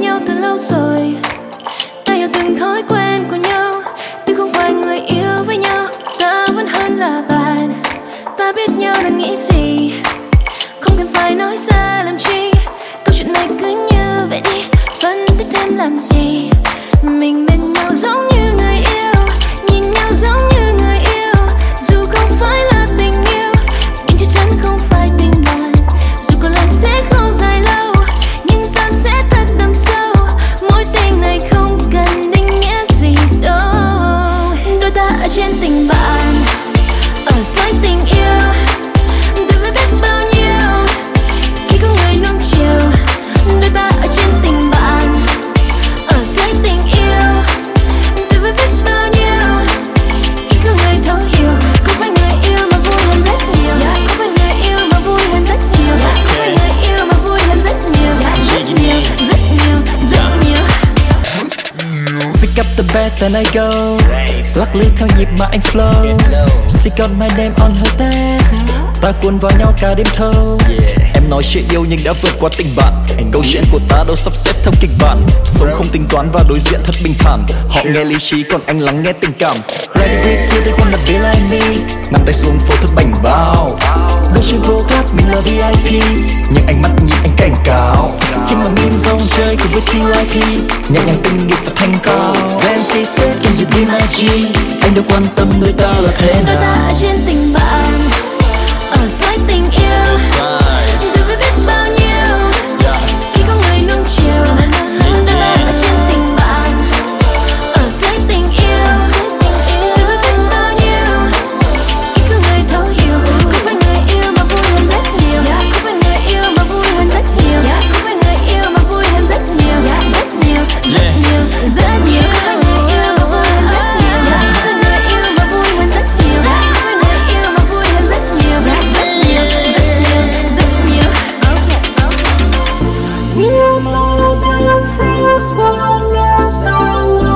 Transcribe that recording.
nhau từ lâu rồi. Ta hiểu từng thói quen của nhau tuy không phải người yêu với nhau. Ta vẫn hơn là bạn. Ta biết nhau đang nghĩ gì. Không cần phải nói ra làm chi. Câu chuyện này cứ như vậy đi phân tích thêm làm gì. Mình bên nhau giống như tình bạn. Ở dưới tình yêu đừng biết biết bao Pick up the bed and I go. Lư theo nhịp mà anh flow. She got my name on her desk. Ta cuốn vào nhau cả đêm thâu. Em nói chuyện yêu nhưng đã vượt qua tình bạn. Câu chuyện của ta đâu sắp xếp theo kịch bản. Sống không tính toán và đối diện thật bình thản. Họ nghe lý trí còn anh lắng nghe tình cảm. Ready with you, they wanna be like me. Nằm tay xuống phố thật bảnh bao. Đôi chân vô gác mình là VIP Nhưng ánh mắt nhìn anh cảnh cáo cùng với CYP, Nhẹ nhàng tinh nghịch và thanh cao. When she said can you be my G Anh đâu quan tâm đôi ta là thế đôi ta nào Melodian feels, but less than